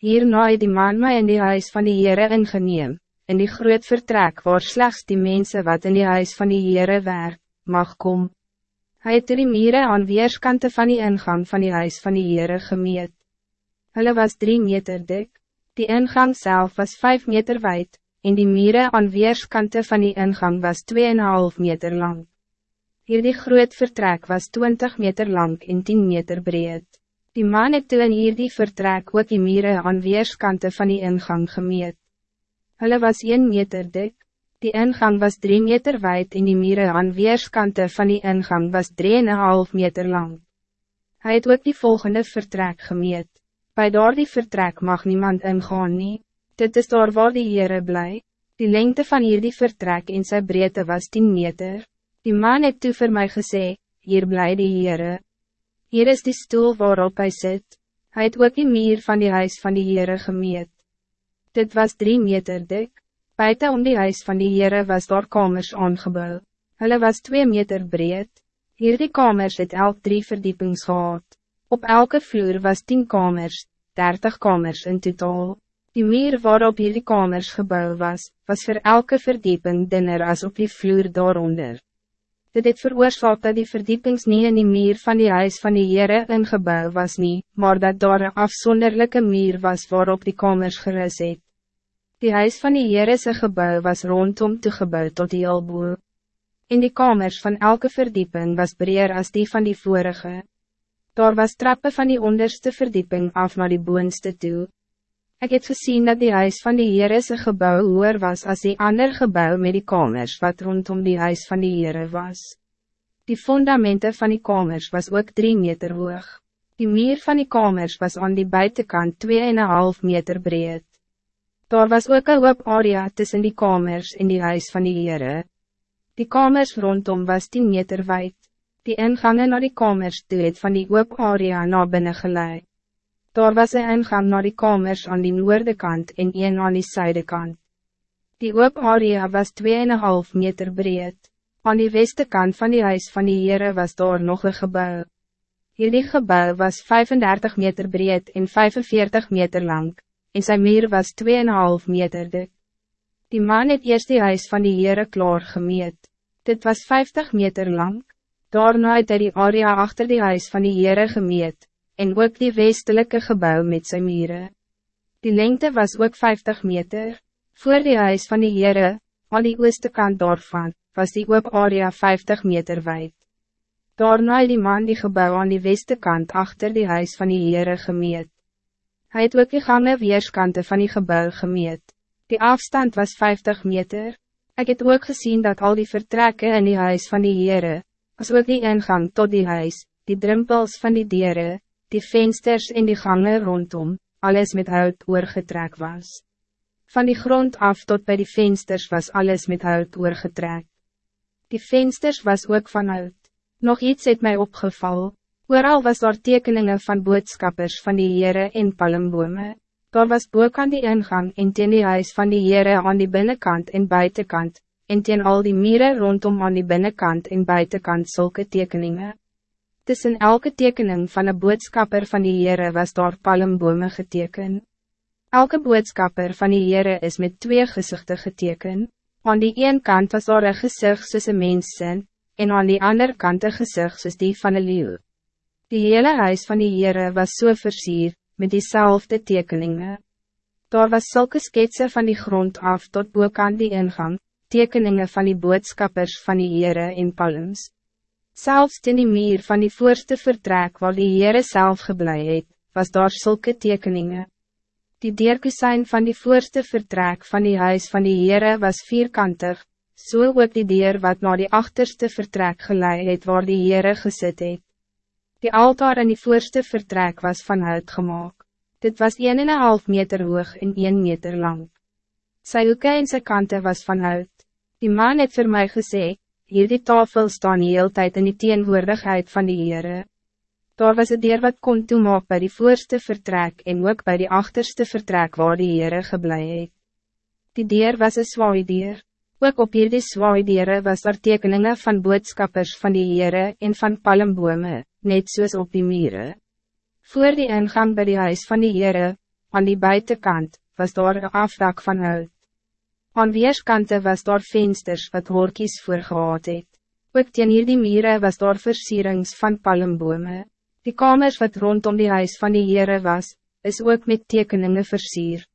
Hierna het die man my in die huis van die Heere ingeneem, in die groot vertrek waar slechts die mensen wat in die huis van die Heere werk, mag kom. Hij het die mieren aan weerskante van die ingang van die huis van die Heere gemeet. Hulle was drie meter dik, die ingang zelf was vijf meter wijd, en die mieren aan weerskante van die ingang was 2,5 meter lang. Hier die groot vertrek was 20 meter lang en 10 meter breed. Die man het toe in hier die vertrek ook die mieren aan weerskante van die ingang gemeet. Hulle was 1 meter dik, Die ingang was drie meter wijd en die mieren aan weerskante van die ingang was 3,5 meter lang. Hij het ook die volgende vertrek gemeet. Bij daar die vertrek mag niemand ingaan nie. Dit is daar waar die Heere bly. Die lengte van hier die vertrek en sy breedte was 10 meter. Die man het toe vir my gesê, hier bly die Heere. Hier is die stoel waarop hij zit. Hij het ook die meer van die huis van die Heere gemeet. Dit was 3 meter dik. Buiten om die huis van die Heere was daar kamers aangebouw. Hulle was twee meter breed. Hier die kamers het elk drie verdiepings gehad. Op elke vloer was tien kamers, dertig kamers in totaal. Die meer waarop hier die kamers gebouwd was, was voor elke verdieping dinner als op die vloer daaronder. Dit het veroorzaakt dat die verdiepings niet in die meer van die huis van die Heere ingebouw was niet, maar dat daar een afzonderlijke meer was waarop die kamers gerust het. Die huis van die Heerese gebouw was rondom toegebouwd tot die alboe. In die kamers van elke verdieping was breer als die van die vorige. Daar was trappen van die onderste verdieping af naar die boonste toe. Ik heb gezien dat die huis van die Heerese gebouw hoer was als die ander gebouw met die kamers wat rondom die huis van die Heere was. Die fundamenten van die kamers was ook drie meter hoog. Die meer van die kamers was aan die buitenkant 2,5 meter breed. Daar was ook een hoop area tussen die kamers in die huis van die Heere. Die kamers rondom was 10 meter wijd. Die ingangen naar die kamers toe het van die hoop area na binnen geleid. Daar was een ingang naar die kamers aan die noorde kant en een aan die zuide kant. Die hoop area was 2,5 meter breed. Aan die weste kant van die huis van die Heere was daar nog een gebouw. Hierdie gebouw was 35 meter breed en 45 meter lang en zijn muur was 2,5 meter dik. Die man het eerst die huis van die Heere klaar gemeet. Dit was 50 meter lang. Daarna het hy die area achter die huis van die Heere gemeet, en ook die westelijke gebouw met zijn muren. Die lengte was ook 50 meter. Voor die huis van die Heere, aan die ooste kant daarvan, was die oop area 50 meter wijd. Daarna het die man die gebouw aan die weste kant achter die huis van die Heere gemeet. Hij het ook die gange weerskante van die gebouw gemeet. Die afstand was 50 meter. Ik het ook gezien dat al die vertrekken in die huis van die Heere, als ook die ingang tot die huis, die drempels van die dieren, die vensters en die gangen rondom, alles met hout oorgetrek was. Van die grond af tot bij die vensters was alles met hout oorgetrek. Die vensters was ook van hout. Nog iets het mij opgevallen. Ooral was daar tekeningen van boodschappers van die Heere en palmbome. Daar was boek aan die ingang en teen die huis van die Heere aan die binnenkant en buitenkant, en teen al die mieren rondom aan die binnenkant en buitenkant zulke tekeningen. Tussen elke tekening van een boodskapper van die Heere was daar palmbome geteken. Elke boodskapper van die Heere is met twee gezichten geteken. Aan die een kant was daar een gezicht soos een mens en aan die andere kant een gezicht soos die van een leeuw. Die hele huis van die Heere was so versier, met diezelfde tekeningen. Daar was zulke sketsen van die grond af tot boekant die ingang, tekeningen van die boodschappers van die Heere in palms. Zelfs in die meer van die voorste vertrek waar die Heere zelf geblei het, was daar zulke tekeningen. Die deurkusijn van die voorste vertrek van die huis van die Heere was vierkantig, so ook die deur wat naar die achterste vertrek geleid het waar die Heere gesit het. Die altaar in die voorste vertrek was van hout gemaakt. Dit was 1,5 meter hoog en 1 meter lang. Sy hoeke en sy kante was van hout. Die man het voor mij gesê, hier die tafel staan heel tijd in die teenwoordigheid van die Heere. Daar was het deur wat kon toemaak by die voorste vertrek en ook bij die achterste vertrek waar die Heere geblei het. Die deur was een zwaai deur. Ook op hierdie zwaaidere was daar tekeningen van boodschappers van die Heere en van palmbome, net soos op die mieren. Voor die ingang bij die huis van die Heere, aan die buitenkant, was daar een afdak van hout. Aan weerskante was daar vensters wat hoorkies voorgehaad het. Ook teen hierdie mire was daar versierings van palmbome. Die kamers wat rondom die huis van die Heere was, is ook met tekeningen versierd.